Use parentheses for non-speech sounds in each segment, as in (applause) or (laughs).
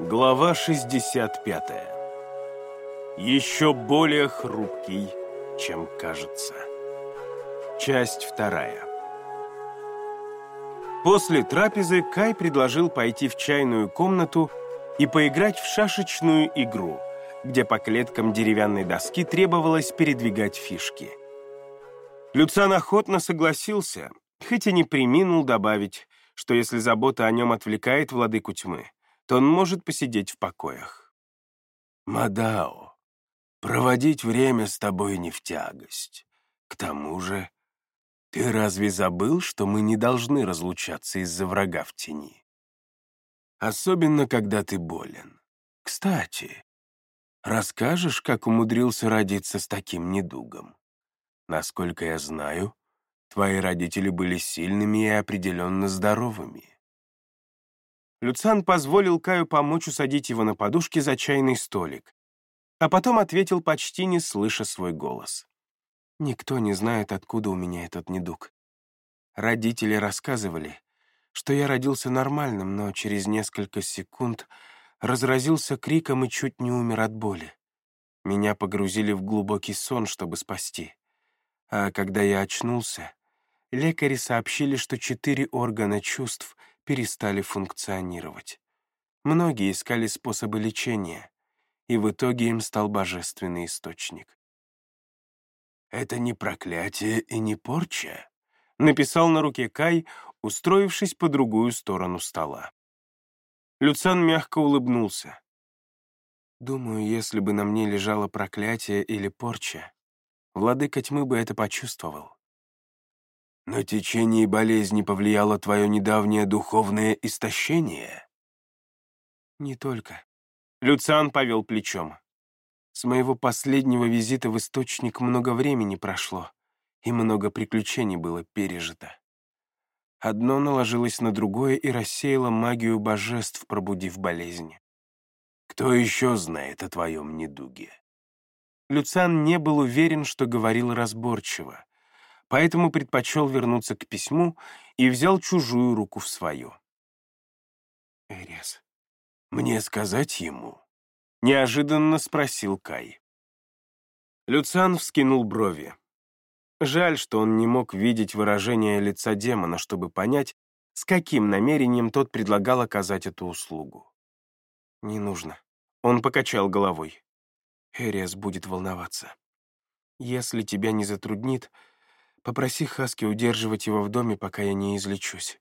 Глава 65. Еще более хрупкий, чем кажется. Часть вторая. После трапезы Кай предложил пойти в чайную комнату и поиграть в шашечную игру, где по клеткам деревянной доски требовалось передвигать фишки. Люциан охотно согласился, хоть и не приминул добавить, что если забота о нем отвлекает владыку тьмы, то он может посидеть в покоях. «Мадао, проводить время с тобой не в тягость. К тому же, ты разве забыл, что мы не должны разлучаться из-за врага в тени? Особенно, когда ты болен. Кстати, расскажешь, как умудрился родиться с таким недугом? Насколько я знаю, твои родители были сильными и определенно здоровыми. Люциан позволил Каю помочь усадить его на подушке за чайный столик, а потом ответил, почти не слыша свой голос. «Никто не знает, откуда у меня этот недуг. Родители рассказывали, что я родился нормальным, но через несколько секунд разразился криком и чуть не умер от боли. Меня погрузили в глубокий сон, чтобы спасти. А когда я очнулся, лекари сообщили, что четыре органа чувств перестали функционировать. Многие искали способы лечения, и в итоге им стал божественный источник. «Это не проклятие и не порча», — написал на руке Кай, устроившись по другую сторону стола. Люцан мягко улыбнулся. «Думаю, если бы на мне лежало проклятие или порча, владыка тьмы бы это почувствовал. На течение болезни повлияло твое недавнее духовное истощение? Не только. Люциан повел плечом. С моего последнего визита в Источник много времени прошло, и много приключений было пережито. Одно наложилось на другое и рассеяло магию божеств, пробудив болезнь. Кто еще знает о твоем недуге? Люциан не был уверен, что говорил разборчиво поэтому предпочел вернуться к письму и взял чужую руку в свою. «Эрес, мне сказать ему?» — неожиданно спросил Кай. Люциан вскинул брови. Жаль, что он не мог видеть выражение лица демона, чтобы понять, с каким намерением тот предлагал оказать эту услугу. «Не нужно». Он покачал головой. Эриас будет волноваться. «Если тебя не затруднит, Попроси Хаски удерживать его в доме, пока я не излечусь».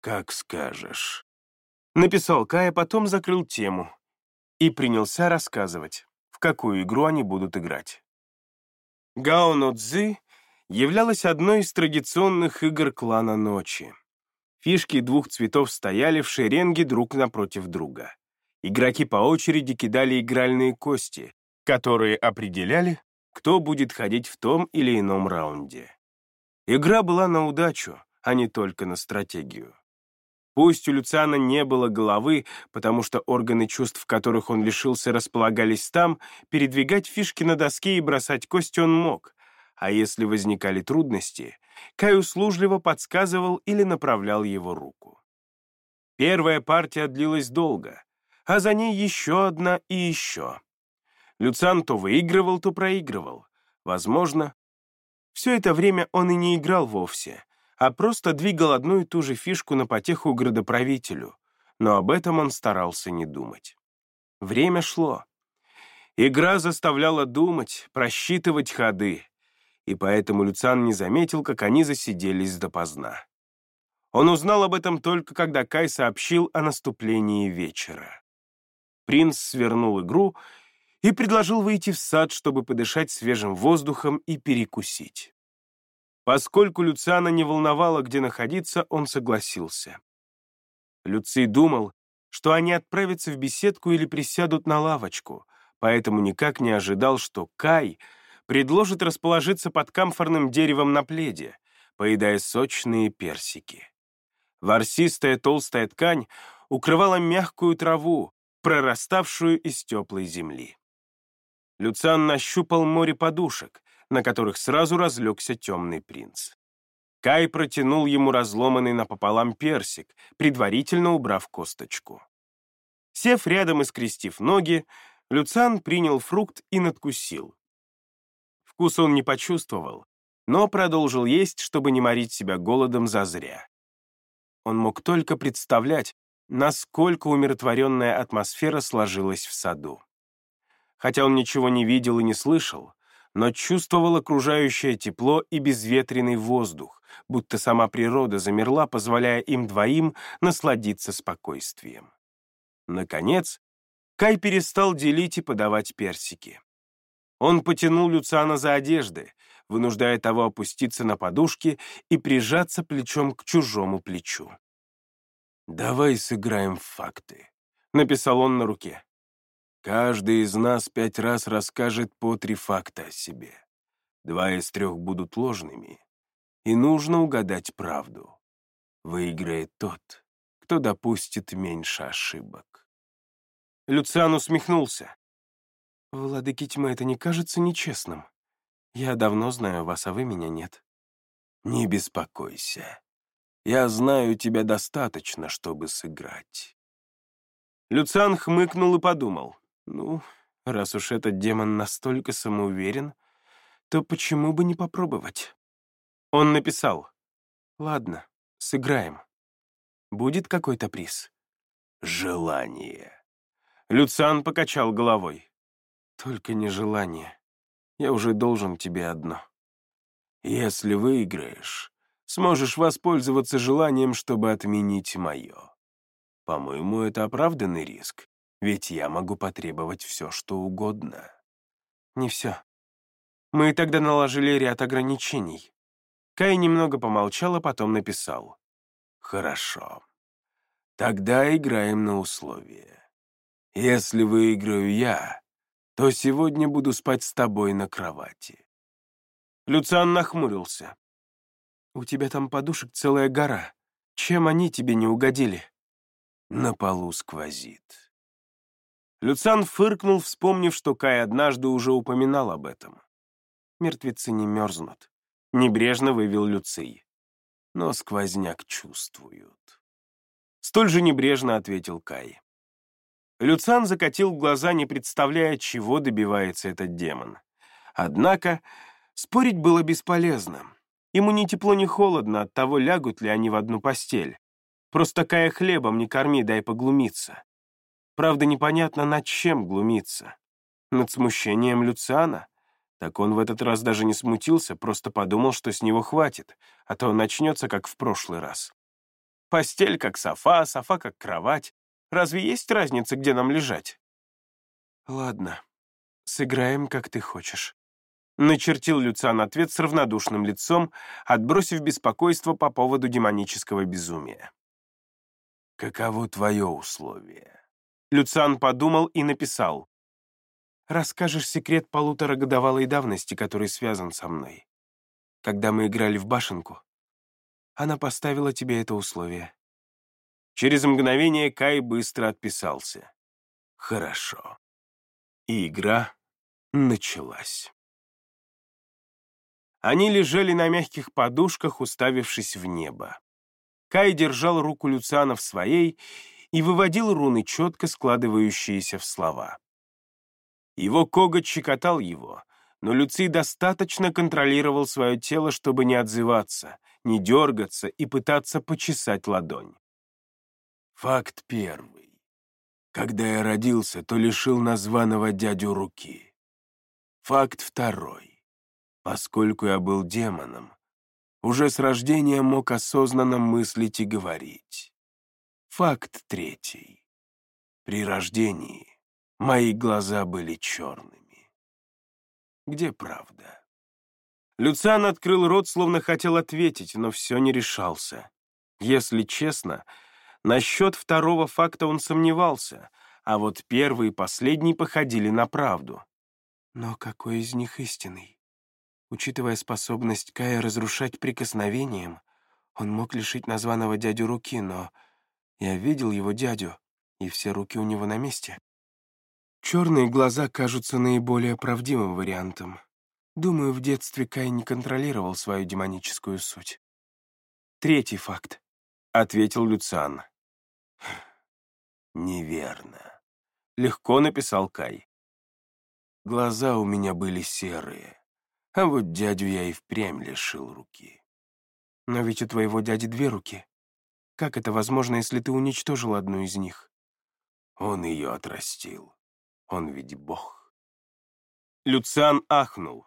«Как скажешь». Написал Кай, а потом закрыл тему и принялся рассказывать, в какую игру они будут играть. Гао Цзы являлась одной из традиционных игр клана ночи. Фишки двух цветов стояли в шеренге друг напротив друга. Игроки по очереди кидали игральные кости, которые определяли, кто будет ходить в том или ином раунде. Игра была на удачу, а не только на стратегию. Пусть у Люциана не было головы, потому что органы чувств, которых он лишился, располагались там, передвигать фишки на доске и бросать кости он мог, а если возникали трудности, Кай услужливо подсказывал или направлял его руку. Первая партия длилась долго, а за ней еще одна и еще. Люциан то выигрывал, то проигрывал. Возможно, все это время он и не играл вовсе, а просто двигал одну и ту же фишку на потеху градоправителю, но об этом он старался не думать. Время шло. Игра заставляла думать, просчитывать ходы, и поэтому Люциан не заметил, как они засиделись допоздна. Он узнал об этом только, когда Кай сообщил о наступлении вечера. Принц свернул игру и предложил выйти в сад, чтобы подышать свежим воздухом и перекусить. Поскольку Люциана не волновало, где находиться, он согласился. Люций думал, что они отправятся в беседку или присядут на лавочку, поэтому никак не ожидал, что Кай предложит расположиться под камфорным деревом на пледе, поедая сочные персики. Ворсистая толстая ткань укрывала мягкую траву, прораставшую из теплой земли. Люциан нащупал море подушек, на которых сразу разлегся темный принц. Кай протянул ему разломанный напополам персик, предварительно убрав косточку. Сев рядом и скрестив ноги, Люциан принял фрукт и надкусил. Вкус он не почувствовал, но продолжил есть, чтобы не морить себя голодом зазря. Он мог только представлять, насколько умиротворенная атмосфера сложилась в саду. Хотя он ничего не видел и не слышал, но чувствовал окружающее тепло и безветренный воздух, будто сама природа замерла, позволяя им двоим насладиться спокойствием. Наконец, Кай перестал делить и подавать персики. Он потянул Люциана за одежды, вынуждая того опуститься на подушки и прижаться плечом к чужому плечу. «Давай сыграем в факты», — написал он на руке. «Каждый из нас пять раз расскажет по три факта о себе. Два из трех будут ложными, и нужно угадать правду. Выиграет тот, кто допустит меньше ошибок». Люциан усмехнулся. «Владыки тьмы, это не кажется нечестным. Я давно знаю вас, а вы меня нет». «Не беспокойся. Я знаю тебя достаточно, чтобы сыграть». Люциан хмыкнул и подумал. «Ну, раз уж этот демон настолько самоуверен, то почему бы не попробовать?» Он написал. «Ладно, сыграем. Будет какой-то приз?» «Желание». Люциан покачал головой. Только не желание. Я уже должен тебе одно. Если выиграешь, сможешь воспользоваться желанием, чтобы отменить мое. По-моему, это оправданный риск, ведь я могу потребовать все, что угодно. Не все. Мы тогда наложили ряд ограничений. Кай немного помолчал, а потом написал. Хорошо. Тогда играем на условия. Если выиграю я, то сегодня буду спать с тобой на кровати». Люциан нахмурился. «У тебя там подушек целая гора. Чем они тебе не угодили?» На полу сквозит. Люциан фыркнул, вспомнив, что Кай однажды уже упоминал об этом. «Мертвецы не мерзнут», — небрежно вывел Люций. «Но сквозняк чувствуют». Столь же небрежно ответил Кай. Люцан закатил глаза, не представляя, чего добивается этот демон. Однако спорить было бесполезно. Ему ни тепло, ни холодно от того, лягут ли они в одну постель. Просто Кая хлебом не корми, дай поглумиться. Правда, непонятно, над чем глумиться. Над смущением Люциана? Так он в этот раз даже не смутился, просто подумал, что с него хватит, а то начнется, как в прошлый раз. Постель как софа, софа как кровать, Разве есть разница, где нам лежать?» «Ладно, сыграем, как ты хочешь», — начертил Люциан ответ с равнодушным лицом, отбросив беспокойство по поводу демонического безумия. «Каково твое условие?» Люциан подумал и написал. «Расскажешь секрет полуторагодовалой давности, который связан со мной. Когда мы играли в башенку, она поставила тебе это условие. Через мгновение Кай быстро отписался. Хорошо. И игра началась. Они лежали на мягких подушках, уставившись в небо. Кай держал руку Люциана в своей и выводил руны, четко складывающиеся в слова. Его коготь щекотал его, но Люций достаточно контролировал свое тело, чтобы не отзываться, не дергаться и пытаться почесать ладонь. Факт первый. Когда я родился, то лишил названного дядю руки. Факт второй. Поскольку я был демоном, уже с рождения мог осознанно мыслить и говорить. Факт третий. При рождении мои глаза были черными. Где правда? Люциан открыл рот, словно хотел ответить, но все не решался. Если честно, Насчет второго факта он сомневался, а вот первый и последний походили на правду. Но какой из них истинный? Учитывая способность Кая разрушать прикосновением, он мог лишить названного дядю руки, но я видел его дядю, и все руки у него на месте. Черные глаза кажутся наиболее правдивым вариантом. Думаю, в детстве Кай не контролировал свою демоническую суть. Третий факт, — ответил Люциан. Неверно. Легко написал Кай. Глаза у меня были серые, а вот дядю я и впрямь лишил руки. Но ведь у твоего дяди две руки. Как это возможно, если ты уничтожил одну из них? Он ее отрастил. Он ведь бог. Люциан ахнул.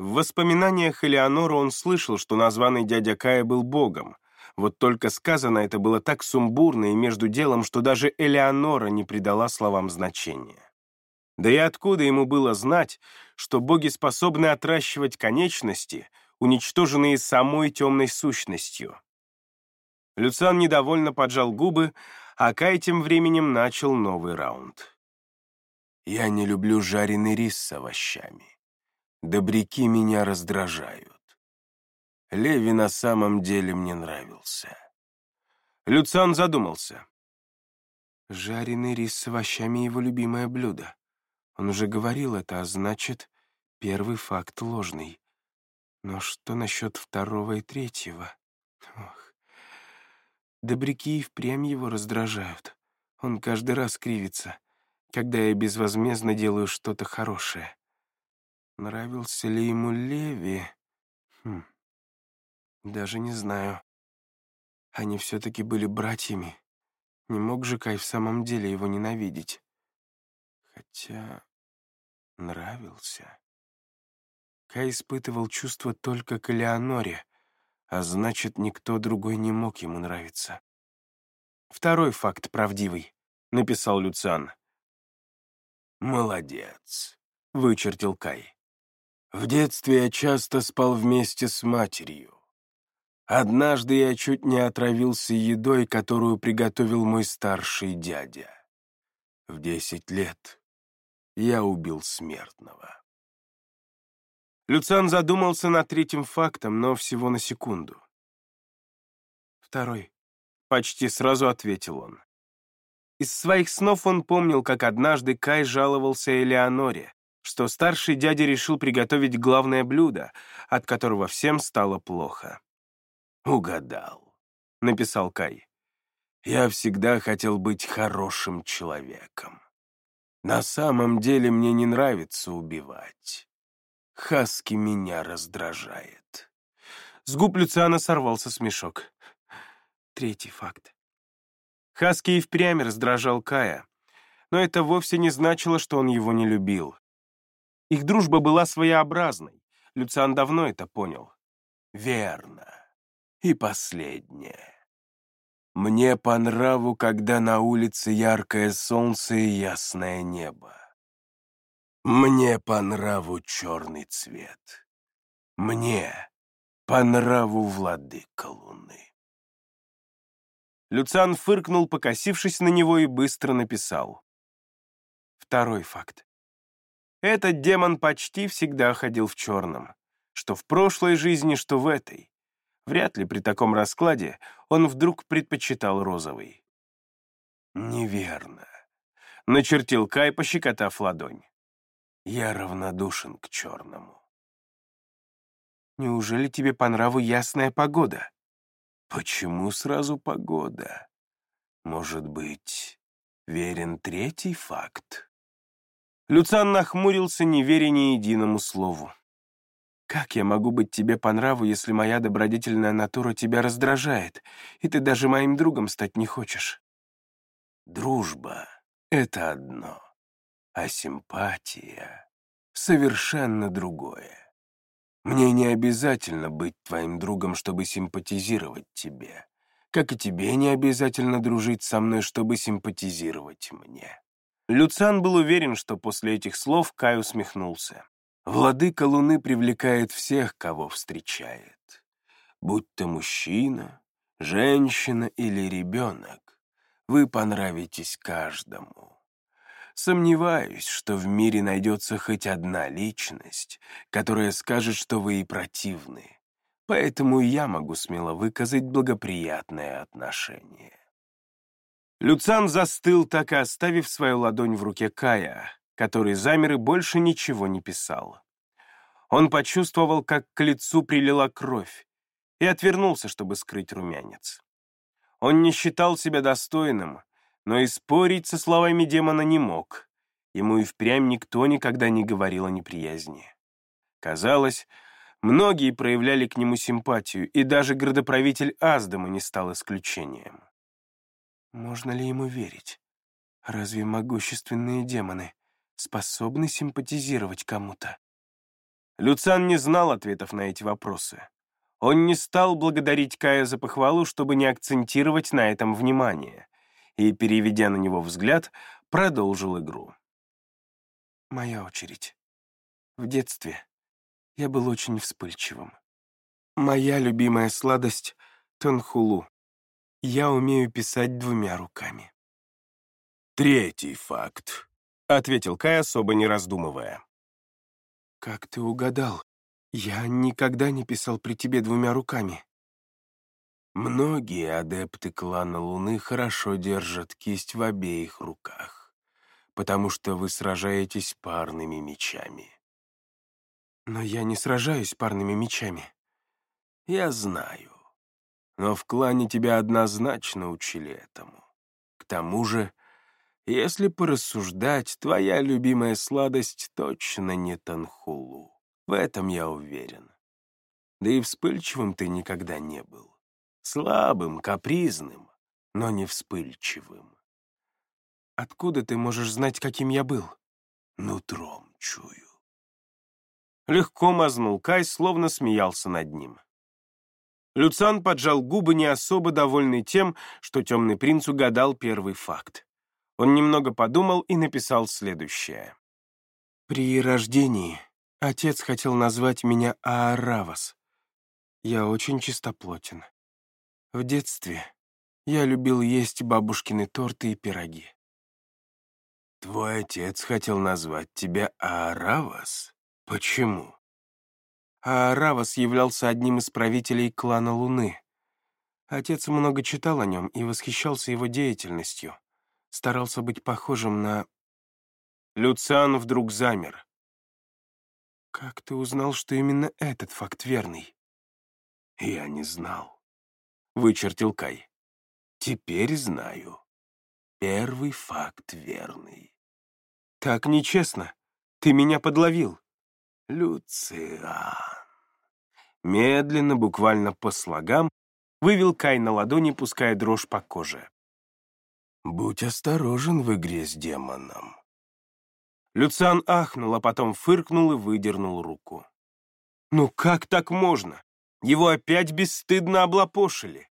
В воспоминаниях Элеонора он слышал, что названный дядя Кая был богом. Вот только сказано это было так сумбурно и между делом, что даже Элеонора не придала словам значения. Да и откуда ему было знать, что боги способны отращивать конечности, уничтоженные самой темной сущностью? Люциан недовольно поджал губы, а Кай тем временем начал новый раунд. «Я не люблю жареный рис с овощами. Добряки меня раздражают. Леви на самом деле мне нравился». Люциан задумался. Жареный рис с овощами — его любимое блюдо. Он уже говорил это, а значит, первый факт ложный. Но что насчет второго и третьего? Ох. Добряки и впрямь его раздражают. Он каждый раз кривится, когда я безвозмездно делаю что-то хорошее. Нравился ли ему Леви? Хм. Даже не знаю. Они все-таки были братьями. Не мог же Кай в самом деле его ненавидеть. Хотя нравился. Кай испытывал чувства только к Элеоноре, а значит, никто другой не мог ему нравиться. «Второй факт правдивый», — написал Люциан. «Молодец», — вычертил Кай. «В детстве я часто спал вместе с матерью. Однажды я чуть не отравился едой, которую приготовил мой старший дядя. В десять лет я убил смертного». Люциан задумался над третьим фактом, но всего на секунду. «Второй», — почти сразу ответил он. Из своих снов он помнил, как однажды Кай жаловался Элеоноре, что старший дядя решил приготовить главное блюдо, от которого всем стало плохо. «Угадал», — написал Кай. «Я всегда хотел быть хорошим человеком. На самом деле мне не нравится убивать. Хаски меня раздражает. С губ Люциана сорвался смешок. Третий факт. Хаски и впрямь раздражал Кая, но это вовсе не значило, что он его не любил. Их дружба была своеобразной, Люциан давно это понял. Верно. И последнее. Мне по нраву, когда на улице яркое солнце и ясное небо. Мне по нраву черный цвет. Мне по нраву владыка луны. Люциан фыркнул, покосившись на него, и быстро написал. Второй факт. Этот демон почти всегда ходил в черном, что в прошлой жизни, что в этой. Вряд ли при таком раскладе он вдруг предпочитал розовый. «Неверно», — начертил Кай, пощекотав ладонь. Я равнодушен к черному. Неужели тебе по нраву ясная погода? Почему сразу погода? Может быть, верен третий факт? Люциан нахмурился, не веря ни единому слову. «Как я могу быть тебе по нраву, если моя добродетельная натура тебя раздражает, и ты даже моим другом стать не хочешь?» «Дружба — это одно а симпатия — совершенно другое. Мне не обязательно быть твоим другом, чтобы симпатизировать тебе, как и тебе не обязательно дружить со мной, чтобы симпатизировать мне». Люциан был уверен, что после этих слов Кай усмехнулся. «Владыка Луны привлекает всех, кого встречает. Будь то мужчина, женщина или ребенок, вы понравитесь каждому. Сомневаюсь, что в мире найдется хоть одна личность, которая скажет, что вы ей противны. Поэтому я могу смело выказать благоприятное отношение. Люцан застыл, так и оставив свою ладонь в руке Кая, который замер и больше ничего не писал. Он почувствовал, как к лицу прилила кровь, и отвернулся, чтобы скрыть румянец. Он не считал себя достойным, но и спорить со словами демона не мог. Ему и впрямь никто никогда не говорил о неприязни. Казалось, многие проявляли к нему симпатию, и даже градоправитель Аздама не стал исключением. Можно ли ему верить? Разве могущественные демоны способны симпатизировать кому-то? Люциан не знал ответов на эти вопросы. Он не стал благодарить Кая за похвалу, чтобы не акцентировать на этом внимание, и, переведя на него взгляд, продолжил игру. Моя очередь. В детстве я был очень вспыльчивым. Моя любимая сладость — тонхулу. Я умею писать двумя руками. «Третий факт», — ответил Кай, особо не раздумывая. «Как ты угадал? Я никогда не писал при тебе двумя руками». Многие адепты клана Луны хорошо держат кисть в обеих руках, потому что вы сражаетесь парными мечами. Но я не сражаюсь парными мечами. Я знаю. Но в клане тебя однозначно учили этому. К тому же, если порассуждать, твоя любимая сладость точно не танхулу. В этом я уверен. Да и вспыльчивым ты никогда не был. Слабым, капризным, но не вспыльчивым. Откуда ты можешь знать, каким я был? Нутром чую. Легко мазнул Кай, словно смеялся над ним. Люцан поджал губы, не особо довольный тем, что темный принц угадал первый факт. Он немного подумал и написал следующее. «При рождении отец хотел назвать меня Ааравас. Я очень чистоплотен. В детстве я любил есть бабушкины торты и пироги. Твой отец хотел назвать тебя Ааравас? Почему? Ааравас являлся одним из правителей клана Луны. Отец много читал о нем и восхищался его деятельностью. Старался быть похожим на... Люциан вдруг замер. «Как ты узнал, что именно этот факт верный?» «Я не знал. — вычертил Кай. «Теперь знаю. Первый факт верный». «Так нечестно. Ты меня подловил». «Люциан». Медленно, буквально по слогам, вывел Кай на ладони, пуская дрожь по коже. «Будь осторожен в игре с демоном». Люциан ахнул, а потом фыркнул и выдернул руку. «Ну как так можно? Его опять бесстыдно облапошили.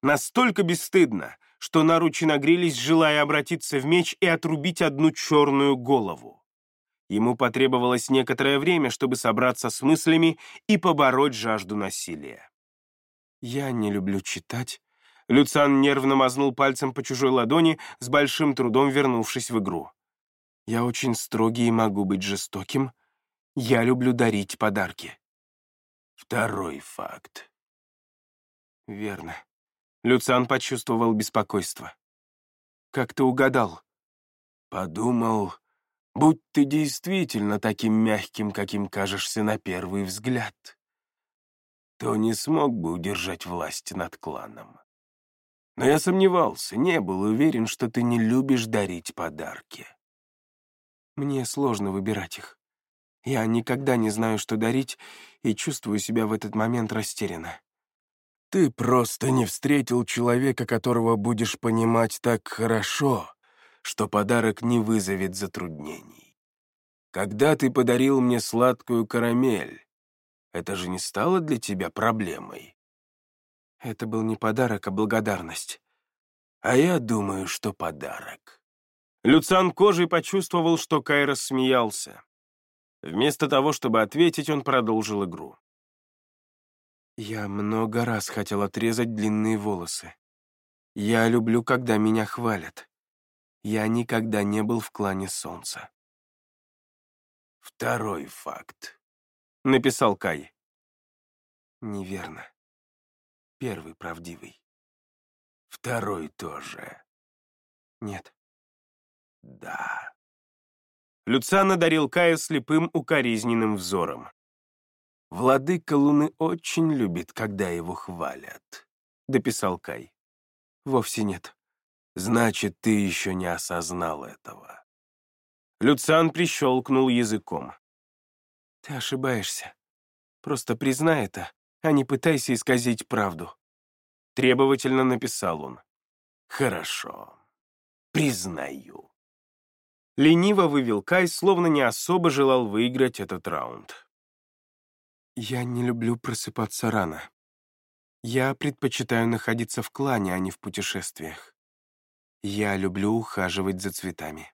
Настолько бесстыдно, что наручи нагрелись, желая обратиться в меч и отрубить одну черную голову. Ему потребовалось некоторое время, чтобы собраться с мыслями и побороть жажду насилия. «Я не люблю читать». Люциан нервно мазнул пальцем по чужой ладони, с большим трудом вернувшись в игру. «Я очень строгий и могу быть жестоким. Я люблю дарить подарки». Второй факт. Верно. Люциан почувствовал беспокойство. Как ты угадал? Подумал, будь ты действительно таким мягким, каким кажешься на первый взгляд, то не смог бы удержать власть над кланом. Но я сомневался, не был уверен, что ты не любишь дарить подарки. Мне сложно выбирать их. Я никогда не знаю, что дарить, и чувствую себя в этот момент растерянно. Ты просто не встретил человека, которого будешь понимать так хорошо, что подарок не вызовет затруднений. Когда ты подарил мне сладкую карамель, это же не стало для тебя проблемой? Это был не подарок, а благодарность. А я думаю, что подарок. Люцан кожей почувствовал, что Кай смеялся. Вместо того, чтобы ответить, он продолжил игру. Я много раз хотел отрезать длинные волосы. Я люблю, когда меня хвалят. Я никогда не был в клане Солнца. Второй факт. Написал Кай. Неверно. Первый правдивый. Второй тоже. Нет. Да. Люциан одарил Кая слепым укоризненным взором. «Владыка Луны очень любит, когда его хвалят», — дописал Кай. «Вовсе нет. Значит, ты еще не осознал этого. Люциан прищелкнул языком. Ты ошибаешься. Просто признай это, а не пытайся исказить правду. Требовательно написал он. Хорошо. Признаю. Лениво вывел Кай, словно не особо желал выиграть этот раунд. Я не люблю просыпаться рано. Я предпочитаю находиться в клане, а не в путешествиях. Я люблю ухаживать за цветами.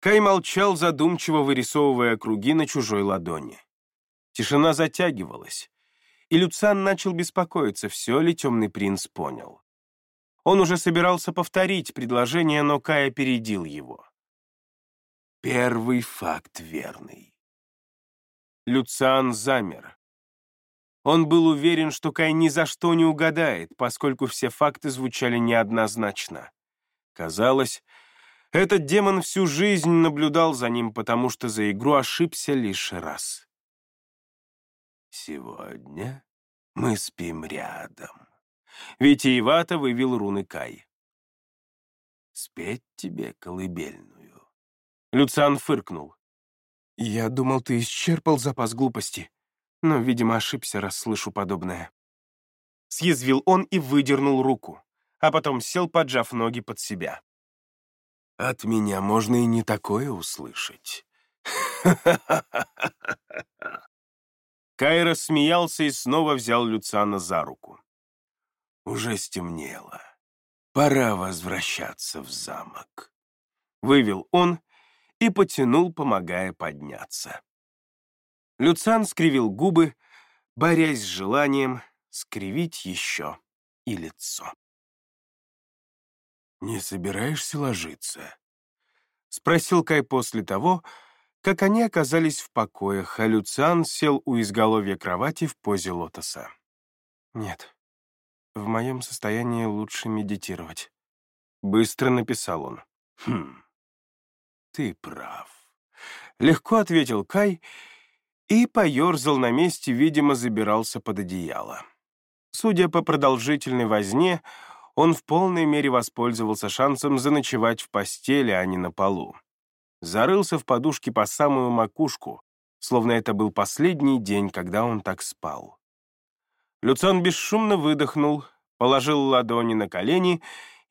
Кай молчал, задумчиво вырисовывая круги на чужой ладони. Тишина затягивалась, и Люцан начал беспокоиться, все ли темный принц понял. Он уже собирался повторить предложение, но Кай опередил его. Первый факт верный. Люциан замер. Он был уверен, что Кай ни за что не угадает, поскольку все факты звучали неоднозначно. Казалось, этот демон всю жизнь наблюдал за ним, потому что за игру ошибся лишь раз. «Сегодня мы спим рядом», — витиевато вывел руны Кай. «Спеть тебе колыбельную». Люциан фыркнул. «Я думал, ты исчерпал запас глупости, но, видимо, ошибся, раз слышу подобное». Съязвил он и выдернул руку, а потом сел, поджав ноги под себя. От меня можно и не такое услышать. (laughs) Кайра смеялся и снова взял Люцана за руку. Уже стемнело. Пора возвращаться в замок. Вывел он и потянул, помогая подняться. Люцан скривил губы, борясь с желанием скривить еще и лицо. «Не собираешься ложиться?» — спросил Кай после того, как они оказались в покоях, а Люциан сел у изголовья кровати в позе лотоса. «Нет, в моем состоянии лучше медитировать», — быстро написал он. «Хм, ты прав», — легко ответил Кай и поерзал на месте, видимо, забирался под одеяло. Судя по продолжительной возне, он в полной мере воспользовался шансом заночевать в постели, а не на полу. Зарылся в подушки по самую макушку, словно это был последний день, когда он так спал. Люциан бесшумно выдохнул, положил ладони на колени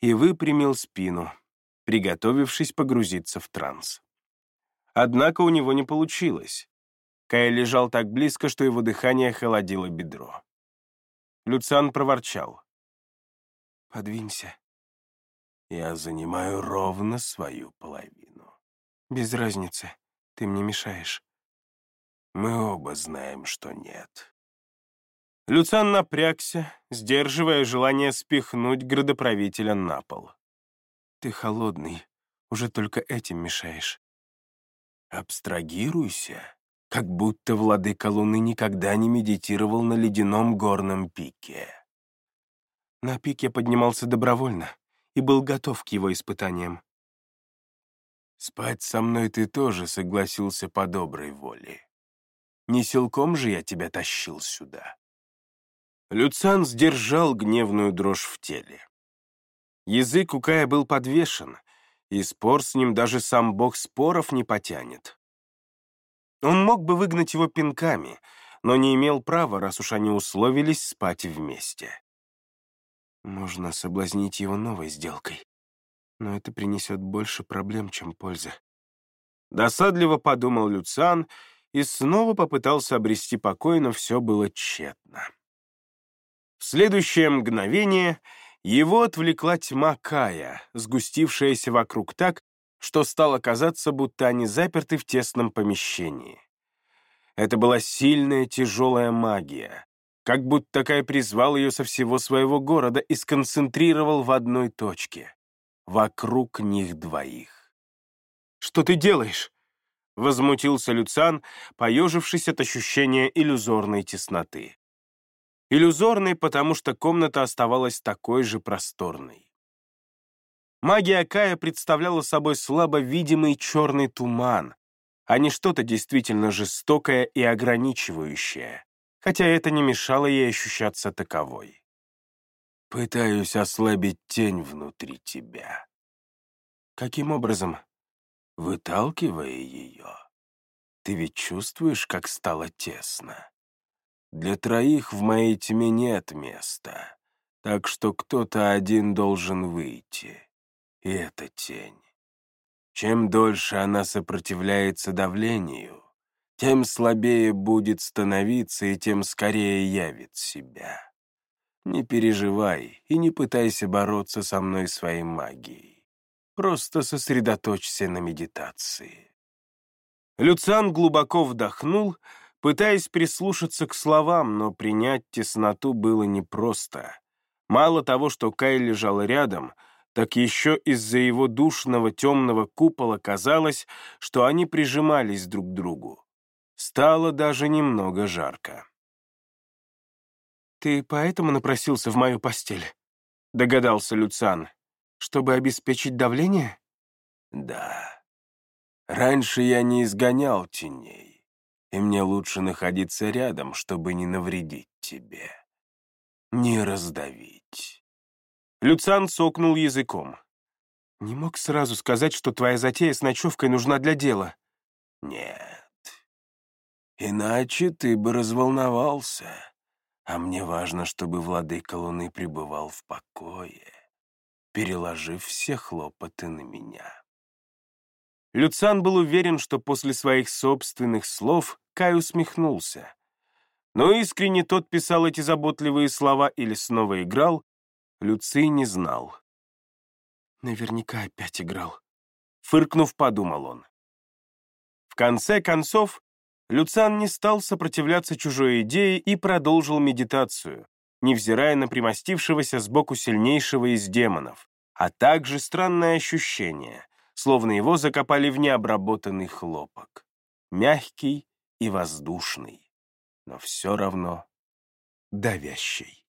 и выпрямил спину, приготовившись погрузиться в транс. Однако у него не получилось. Кай лежал так близко, что его дыхание холодило бедро. Люциан проворчал. Подвинься. Я занимаю ровно свою половину. Без разницы. Ты мне мешаешь. Мы оба знаем, что нет. Люциан напрягся, сдерживая желание спихнуть градоправителя на пол. Ты холодный, уже только этим мешаешь. Абстрагируйся, как будто владыка Луны никогда не медитировал на ледяном горном пике. На пик я поднимался добровольно и был готов к его испытаниям. Спать со мной ты тоже согласился по доброй воле. Не силком же я тебя тащил сюда. Люцан сдержал гневную дрожь в теле. Язык у Кая был подвешен, и спор с ним даже сам бог споров не потянет. Он мог бы выгнать его пинками, но не имел права, раз уж они условились спать вместе. Можно соблазнить его новой сделкой. Но это принесет больше проблем, чем пользы. Досадливо подумал Люциан и снова попытался обрести покой, но все было тщетно. В следующее мгновение его отвлекла тьма Кая, сгустившаяся вокруг так, что стало казаться, будто они заперты в тесном помещении. Это была сильная тяжелая магия, как будто Кай призвал ее со всего своего города и сконцентрировал в одной точке, вокруг них двоих. «Что ты делаешь?» — возмутился Люциан, поежившись от ощущения иллюзорной тесноты. Иллюзорной, потому что комната оставалась такой же просторной. Магия Кая представляла собой слабо видимый черный туман, а не что-то действительно жестокое и ограничивающее хотя это не мешало ей ощущаться таковой. Пытаюсь ослабить тень внутри тебя. Каким образом? Выталкивая ее. Ты ведь чувствуешь, как стало тесно? Для троих в моей тьме нет места, так что кто-то один должен выйти. И это тень. Чем дольше она сопротивляется давлению, тем слабее будет становиться и тем скорее явит себя. Не переживай и не пытайся бороться со мной своей магией. Просто сосредоточься на медитации. Люциан глубоко вдохнул, пытаясь прислушаться к словам, но принять тесноту было непросто. Мало того, что Кай лежал рядом, так еще из-за его душного темного купола казалось, что они прижимались друг к другу. Стало даже немного жарко. «Ты поэтому напросился в мою постель?» — догадался Люциан. «Чтобы обеспечить давление?» «Да», Раньше я не изгонял теней, и мне лучше находиться рядом, чтобы не навредить тебе, не раздавить. Люциан сокнул языком. «Не мог сразу сказать, что твоя затея с ночевкой нужна для дела?» «Нет. Иначе ты бы разволновался, а мне важно, чтобы владыка Луны пребывал в покое, переложив все хлопоты на меня». Люцан был уверен, что после своих собственных слов Кай усмехнулся. Но искренне тот писал эти заботливые слова или снова играл, Люций не знал. Наверняка опять играл. Фыркнув, подумал он. В конце концов, Люциан не стал сопротивляться чужой идее и продолжил медитацию, невзирая на примостившегося сбоку сильнейшего из демонов, а также странное ощущение — словно его закопали в необработанный хлопок. Мягкий и воздушный, но все равно давящий.